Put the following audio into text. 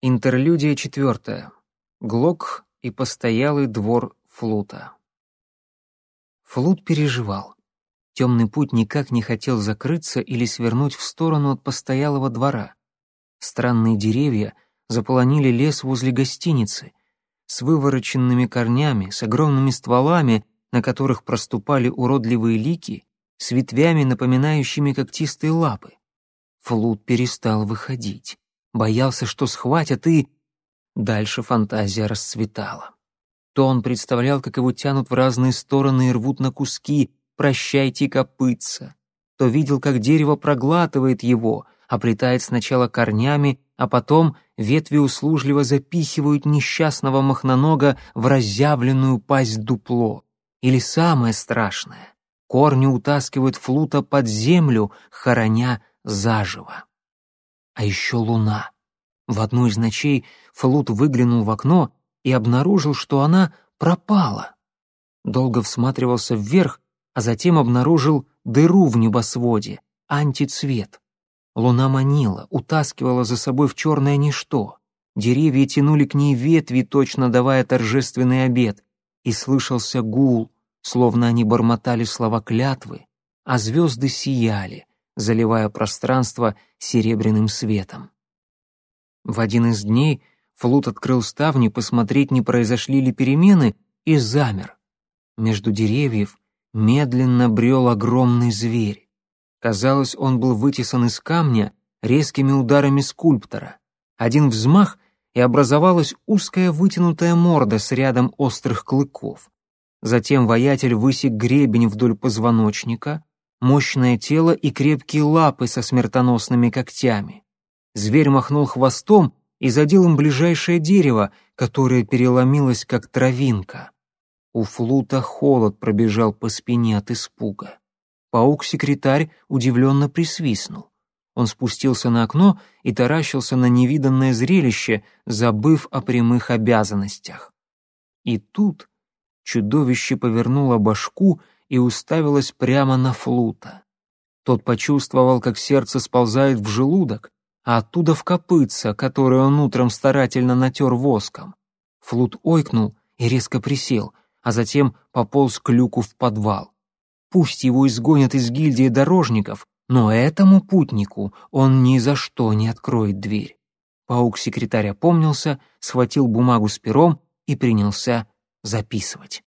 Интерлюдия четвертая. Глок и постоялый двор Флута. Флут переживал. Темный путь никак не хотел закрыться или свернуть в сторону от постоялого двора. Странные деревья заполонили лес возле гостиницы, с вывороченными корнями, с огромными стволами, на которых проступали уродливые лики, с ветвями, напоминающими когтистые лапы. Флут перестал выходить боялся, что схватят и... Дальше фантазия расцветала. То он представлял, как его тянут в разные стороны и рвут на куски «прощайте копытца», то видел, как дерево проглатывает его, оплетает сначала корнями, а потом ветви услужливо запихивают несчастного махнонога в разъявленную пасть дупло. Или самое страшное — корни утаскивают флута под землю, хороня заживо а еще луна. В одну из ночей Флут выглянул в окно и обнаружил, что она пропала. Долго всматривался вверх, а затем обнаружил дыру в небосводе, антицвет. Луна манила, утаскивала за собой в черное ничто. Деревья тянули к ней ветви, точно давая торжественный обед. И слышался гул, словно они бормотали слова клятвы, а звезды сияли, заливая пространство серебряным светом. В один из дней Флут открыл ставни посмотреть, не произошли ли перемены, и замер. Между деревьев медленно брел огромный зверь. Казалось, он был вытесан из камня резкими ударами скульптора. Один взмах — и образовалась узкая вытянутая морда с рядом острых клыков. Затем воятель высек гребень вдоль позвоночника, мощное тело и крепкие лапы со смертоносными когтями. Зверь махнул хвостом и задел им ближайшее дерево, которое переломилось, как травинка. У Флута холод пробежал по спине от испуга. Паук-секретарь удивленно присвистнул. Он спустился на окно и таращился на невиданное зрелище, забыв о прямых обязанностях. И тут чудовище повернуло башку и уставилась прямо на Флута. Тот почувствовал, как сердце сползает в желудок, а оттуда в копытца, которое он утром старательно натер воском. Флут ойкнул и резко присел, а затем пополз к люку в подвал. Пусть его изгонят из гильдии дорожников, но этому путнику он ни за что не откроет дверь. Паук-секретарь опомнился, схватил бумагу с пером и принялся записывать.